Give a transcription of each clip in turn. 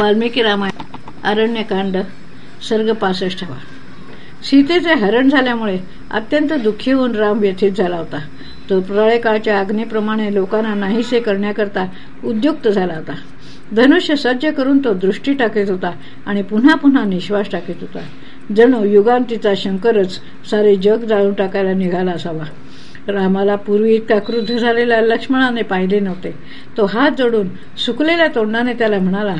वाल्मिकी रामायण अरण्यकांड सर्ग पासष्टावा. सीतेचे हरण झाल्यामुळे अत्यंत दुःखी होऊन राम व्यथित झाला होता. तो प्रळयकाळच्या अग्नीप्रमाणे लोकांना नाहीसे करण्याकरता उद्युक्त झाला होता. धनुष्य सज्ज करून तो दृष्टी टाकत होता आणि पुन्हा पुन्हा निश्वास टाकत होता. जणू युगांतीचा शंकरच सारे जग जाळून टाकायला निघाला असावा. रामाला पूर्वी इतका क्रुद्ध झालेला लक्ष्मणाने पाहिले नव्हते. तो हात जोडून सुकलेल्या तोंडाने त्याला म्हणाला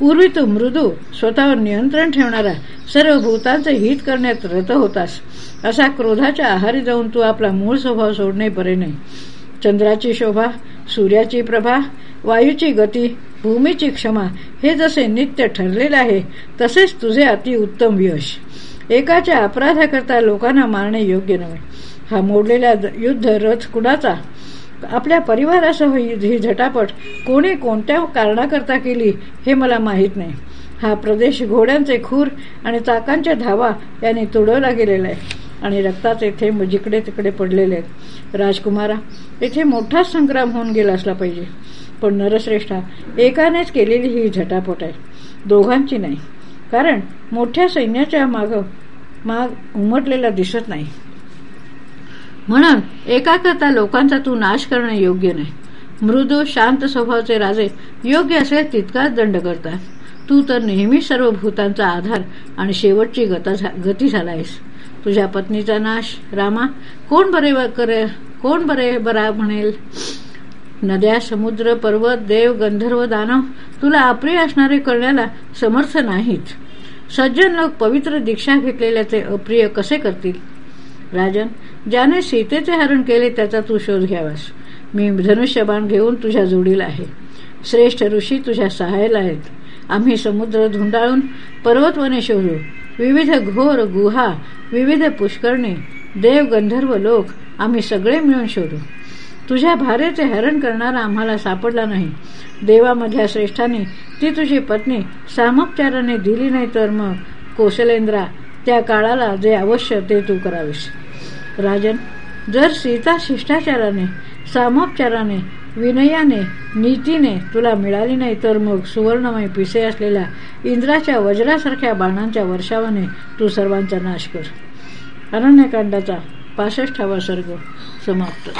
पूर्वी तू मृदू स्वतःवर नियंत्रण ठेवणारा सर्व भूतांचे हित करण्यात रत होतास. असा क्रोधाच्या आहारी जाऊन तू आपला मूळ स्वभाव सोडणे बरे नाही. चंद्राची शोभा सूर्याची प्रभा वायूची गती भूमीची क्षमा हे जसे नित्य ठरलेले आहे तसेच तुझे अतिउत्तम यश. एकाच्या अपराधाकरता लोकांना मारणे योग्य नव्हे. हा मोडलेला युद्ध रथ कुणाचा? आपल्या परिवारासह ही झटापट कोणी कोणत्या कारणाकरता केली हे मला माहीत नाही. हा प्रदेश घोड्यांचे खूर आणि चाकांच्या धावा यांनी तुडवला गेलेला आहे आणि रक्ताचे थेंब जिकडे तिकडे पडलेले आहेत. राजकुमारा येथे मोठा संग्राम होऊन गेला असला पाहिजे. पण नरश्रेष्ठा एकानेच केलेली ही झटापट आहे. दोघांची नाही. कारण मोठ्या सैन्याच्या माग माग उमटलेला दिसत नाही. म्हणून एकाकरता लोकांचा तू नाश करणे योग्य नाही. मृदू शांत स्वभावचे राजे योग्य असेल तितकाच दंड करतात. तू तर नेहमी सर्व भूतांचा आधार आणि शेवटची गती झालायस. तुझ्या पत्नीचा नाश रामा कोण बरे करे कोण बरे बरा म्हणेल? नद्या समुद्र पर्वत देव गंधर्व दानव तुला अप्रिय असणारे करण्याला समर्थ नाहीत. सज्जन लोक पवित्र दीक्षा घेतलेल्याचे अप्रिय कसे करतील? राजन ज्याने सीतेचे हरण केले त्याचा तू शोध घ्यावास. मी धनुष्यबाण घेऊन तुझ्या जोडीला आहे. श्रेष्ठ ऋषी तुझ्या सहाय्याला आहेत. आम्ही समुद्र धुंडाळून पर्वतवने शोधू. विविध घोर गुहा विविध पुष्करणी देव गंधर्व लोक आम्ही सगळे मिळून शोधू. तुझ्या भारेचे हरण करणारा आम्हाला सापडला नाही. देवामधल्या श्रेष्ठांनी ती तुझी पत्नी सामोपचाराने दिली नाही तर मग कोसलेंद्रा त्या काळाला जे अवश्य ते तू करावीस. राजन जर सीता शिष्टाचाराने सामोपचाराने विनयाने नीतीने तुला मिळाली नाही तर मग सुवर्णमय पिसे असलेल्या इंद्राच्या वज्रासारख्या बाणांच्या वर्षावाने तू सर्वांचा नाश कर. अरण्यकांडाचा पासष्टावा सर्ग समाप्त.